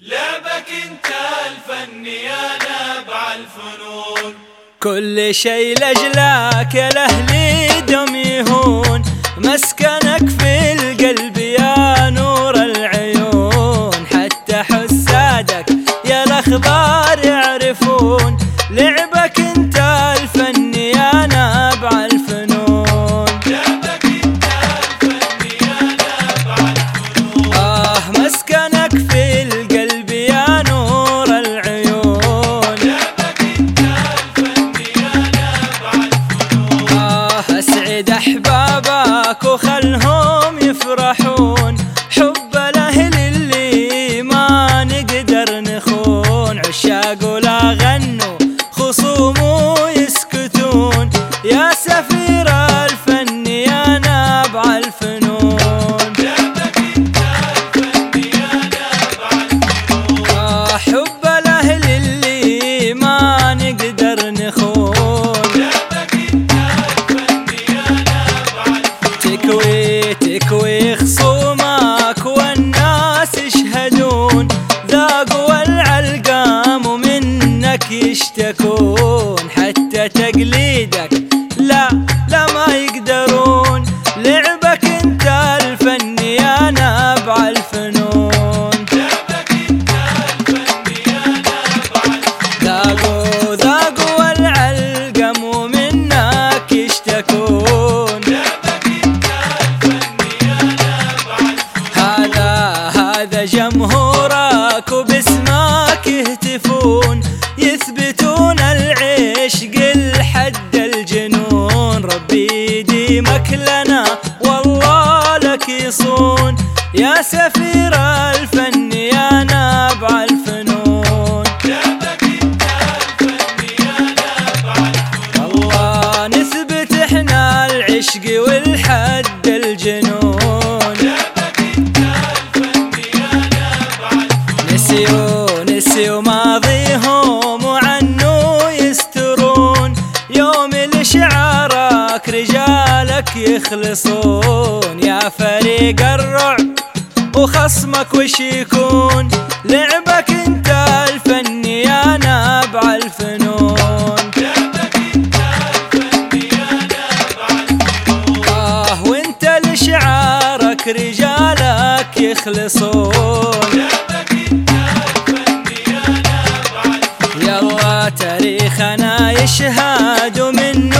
لعبك انت الفن يا نبع الفنون. كل شي لجلاك يا لهلي دم يهون. مسكنك في القلب يا سفير الفن يا نبع الفنون. لعبك انت الفن يا نبع الفنون الله نثبت إحنا العشق والحد الجنون. لعبك انت الفن يا نبع الفنون نسيوا نسيوا ماضيهم وعنه يسترون. يوم لشعارك رجالك يخلصون. يا فريق الرعب وخصمك وش يكون؟ لعبك انت الفن يا نبع الفنون لعبك انت الفن يا نبع الفنون. آه وانت لشعارك رجالك يخلصون. لعبك انت الفن يا نبع الفنون يلا تاريخنا يشهد ومنه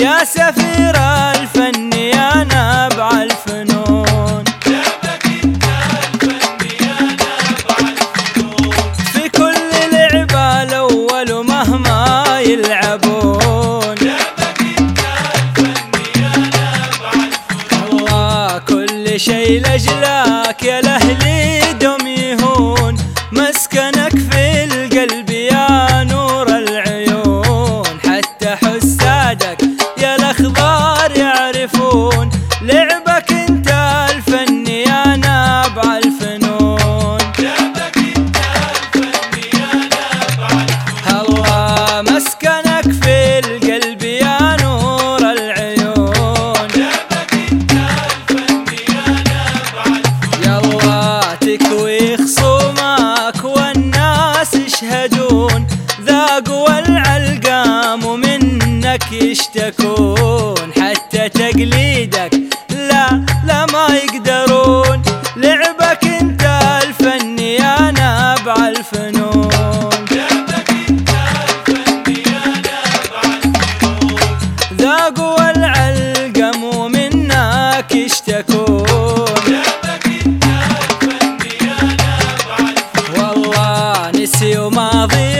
يا سفير الفن يا نبع الفنون. لعبك انت الفن يا نبع الفنون في كل لعبة الأول ومهما يلعبون. لعبك انت الفن يا نبع الفنون الله كل شي لجلاك يا لهلي. إيدك لا لا ما يقدرون. لعبك انت الفني أنا ابع الفنون. لعبك انت الفني أنا الفنون ذاقوا العلقم ومنك يشتكون. لعبك انت الفني الفنون والله نسيوا ماضي